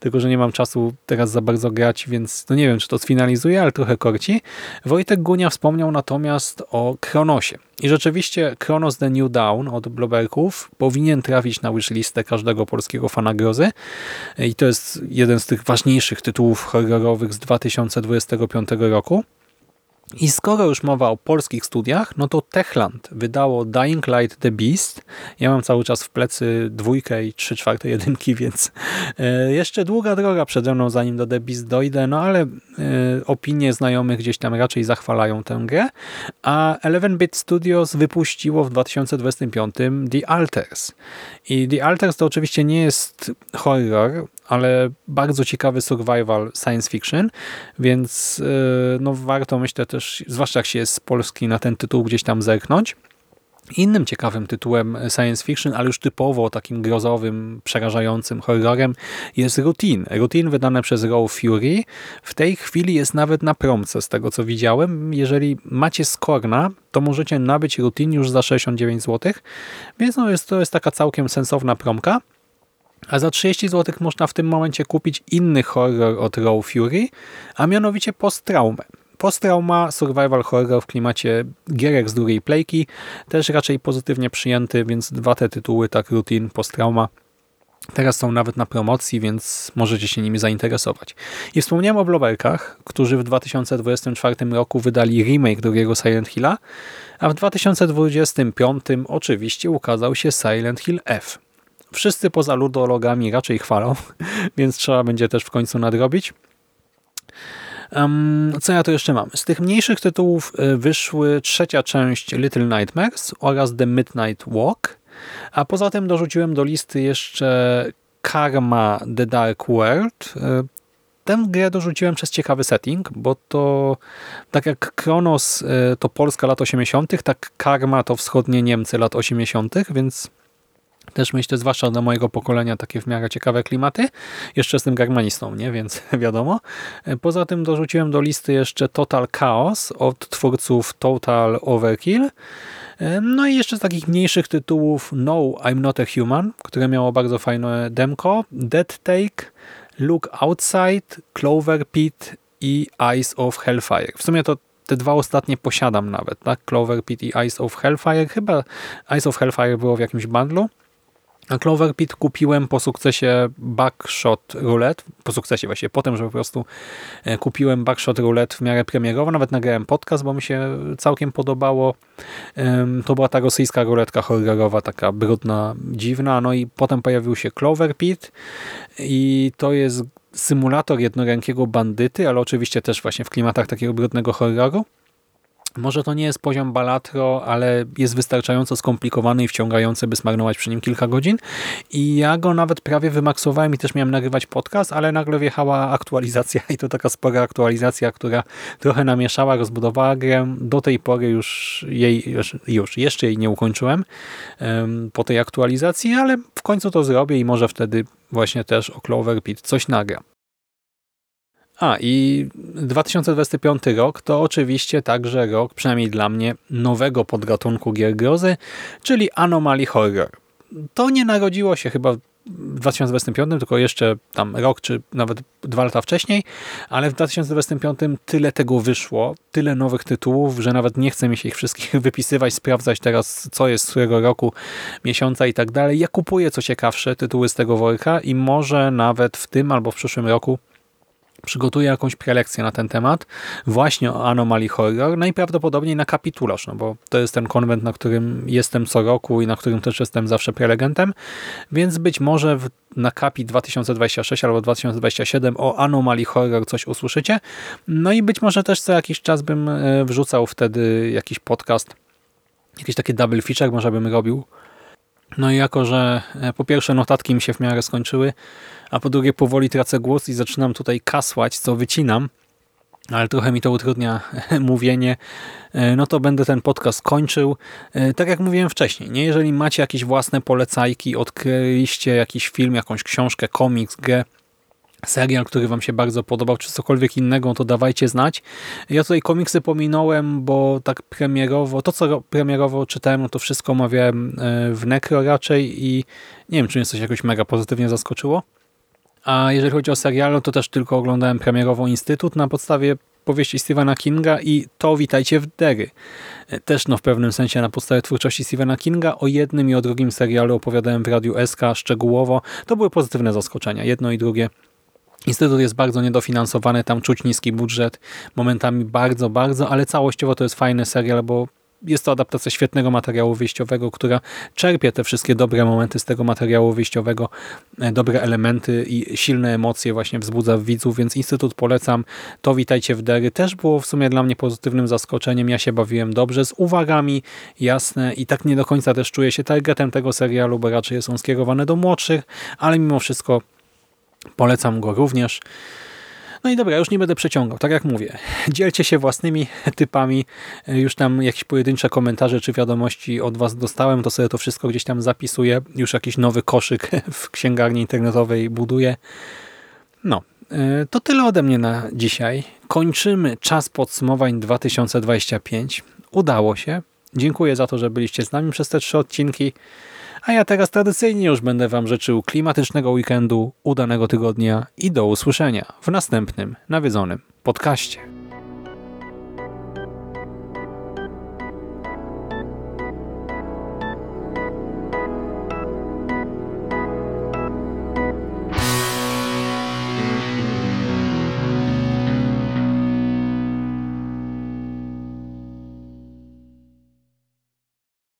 tylko że nie mam czasu teraz za bardzo grać, więc no nie wiem, czy to sfinalizuję, ale trochę korci. Wojtek Gunia wspomniał natomiast o Kronosie. I rzeczywiście Kronos The New Dawn od Bloberków powinien trafić na wishlistę każdego polskiego fana grozy. I to jest jeden z tych ważniejszych tytułów horrorowych z 2025 roku. I skoro już mowa o polskich studiach, no to Techland wydało Dying Light The Beast. Ja mam cały czas w plecy dwójkę i trzy czwarte jedynki, więc e, jeszcze długa droga przede mną, zanim do The Beast dojdę, no ale e, opinie znajomych gdzieś tam raczej zachwalają tę grę. A 11-Bit Studios wypuściło w 2025 The Alters. I The Alters to oczywiście nie jest horror, ale bardzo ciekawy survival science fiction, więc e, no, warto myślę też, zwłaszcza jak się jest z Polski, na ten tytuł gdzieś tam zerknąć. Innym ciekawym tytułem science fiction, ale już typowo takim grozowym, przerażającym horrorem jest Routine. Routine wydane przez Raw Fury. W tej chwili jest nawet na promce z tego co widziałem. Jeżeli macie Skorna, to możecie nabyć Routine już za 69 zł, więc no jest, to jest taka całkiem sensowna promka. A za 30 zł można w tym momencie kupić inny horror od Raw Fury, a mianowicie Post-Traumę. Posttrauma, survival horror w klimacie gierek z drugiej playki, też raczej pozytywnie przyjęty, więc dwa te tytuły, tak Routine, Posttrauma, Teraz są nawet na promocji, więc możecie się nimi zainteresować. I wspomniałem o Blowerkach, którzy w 2024 roku wydali remake drugiego Silent Hilla, a w 2025 oczywiście ukazał się Silent Hill F. Wszyscy poza ludologami raczej chwalą, więc trzeba będzie też w końcu nadrobić. Co ja tu jeszcze mam? Z tych mniejszych tytułów y, wyszły trzecia część Little Nightmares oraz The Midnight Walk, a poza tym dorzuciłem do listy jeszcze Karma The Dark World. Y, tę grę dorzuciłem przez ciekawy setting, bo to tak jak Kronos y, to Polska lat 80., tak Karma to wschodnie Niemcy lat 80., więc też myślę, zwłaszcza dla mojego pokolenia, takie w miarę ciekawe klimaty. Jeszcze z tym germanistą, nie? Więc wiadomo. Poza tym dorzuciłem do listy jeszcze Total Chaos od twórców Total Overkill. No i jeszcze z takich mniejszych tytułów No, I'm Not a Human, które miało bardzo fajne demko, Dead Take, Look Outside, Clover Pit i Eyes of Hellfire. W sumie to te dwa ostatnie posiadam nawet, tak? Clover Pit i Eyes of Hellfire. Chyba Eyes of Hellfire było w jakimś bundlu. A Clover Pit kupiłem po sukcesie Backshot Roulette, po sukcesie właśnie, potem, że po prostu e, kupiłem Backshot Roulette w miarę premierowo, nawet nagrałem podcast, bo mi się całkiem podobało. To była ta rosyjska ruletka horrorowa, taka brudna, dziwna, no i potem pojawił się Clover Pit i to jest symulator jednorękiego bandyty, ale oczywiście też właśnie w klimatach takiego brudnego horroru. Może to nie jest poziom Balatro, ale jest wystarczająco skomplikowany i wciągający, by zmarnować przy nim kilka godzin. I ja go nawet prawie wymaksowałem i też miałem nagrywać podcast, ale nagle wjechała aktualizacja i to taka spora aktualizacja, która trochę namieszała, rozbudowała grę. Do tej pory już jej, już jeszcze jej nie ukończyłem po tej aktualizacji, ale w końcu to zrobię i może wtedy właśnie też o Clover Pit coś nagram. A i 2025 rok to oczywiście także rok, przynajmniej dla mnie, nowego podgatunku gier grozy, czyli Anomaly Horror. To nie narodziło się chyba w 2025, tylko jeszcze tam rok, czy nawet dwa lata wcześniej, ale w 2025 tyle tego wyszło, tyle nowych tytułów, że nawet nie chcę mi się ich wszystkich wypisywać, sprawdzać teraz, co jest z którego roku, miesiąca i tak dalej. Ja kupuję co ciekawsze tytuły z tego worka i może nawet w tym albo w przyszłym roku przygotuję jakąś prelekcję na ten temat, właśnie o Anomaly Horror, najprawdopodobniej na Kapitularz, no bo to jest ten konwent, na którym jestem co roku i na którym też jestem zawsze prelegentem, więc być może w, na Kapi 2026 albo 2027 o Anomaly Horror coś usłyszycie, no i być może też co jakiś czas bym e, wrzucał wtedy jakiś podcast, jakieś takie double feature może bym robił, no i jako, że e, po pierwsze notatki mi się w miarę skończyły, a po drugie powoli tracę głos i zaczynam tutaj kasłać, co wycinam, ale trochę mi to utrudnia mówienie, e, no to będę ten podcast kończył. E, tak jak mówiłem wcześniej, nie? jeżeli macie jakieś własne polecajki, odkryliście jakiś film, jakąś książkę, komiks, grę, serial, który wam się bardzo podobał, czy cokolwiek innego, to dawajcie znać. Ja tutaj komiksy pominąłem, bo tak premierowo, to co premierowo czytałem, no to wszystko omawiałem e, w Necro raczej i nie wiem, czy mnie coś jakoś mega pozytywnie zaskoczyło. A jeżeli chodzi o serial, to też tylko oglądałem premierowo Instytut na podstawie powieści Stephena Kinga i to Witajcie w Dery. E, też no w pewnym sensie na podstawie twórczości Stephena Kinga. O jednym i o drugim serialu opowiadałem w Radiu SK szczegółowo. To były pozytywne zaskoczenia. Jedno i drugie Instytut jest bardzo niedofinansowany, tam czuć niski budżet, momentami bardzo, bardzo, ale całościowo to jest fajny serial, bo jest to adaptacja świetnego materiału wyjściowego, która czerpie te wszystkie dobre momenty z tego materiału wyjściowego, e, dobre elementy i silne emocje właśnie wzbudza w widzów, więc Instytut polecam. To Witajcie w Dery też było w sumie dla mnie pozytywnym zaskoczeniem. Ja się bawiłem dobrze, z uwagami, jasne i tak nie do końca też czuję się targetem tego serialu, bo raczej jest on skierowany do młodszych, ale mimo wszystko Polecam go również. No i dobra, już nie będę przeciągał. Tak jak mówię, dzielcie się własnymi typami. Już tam jakieś pojedyncze komentarze czy wiadomości od Was dostałem, to sobie to wszystko gdzieś tam zapisuję. Już jakiś nowy koszyk w księgarni internetowej buduję. No, e, to tyle ode mnie na dzisiaj. Kończymy czas podsumowań 2025. Udało się. Dziękuję za to, że byliście z nami przez te trzy odcinki. A ja teraz tradycyjnie już będę Wam życzył klimatycznego weekendu, udanego tygodnia i do usłyszenia w następnym nawiedzonym podcaście.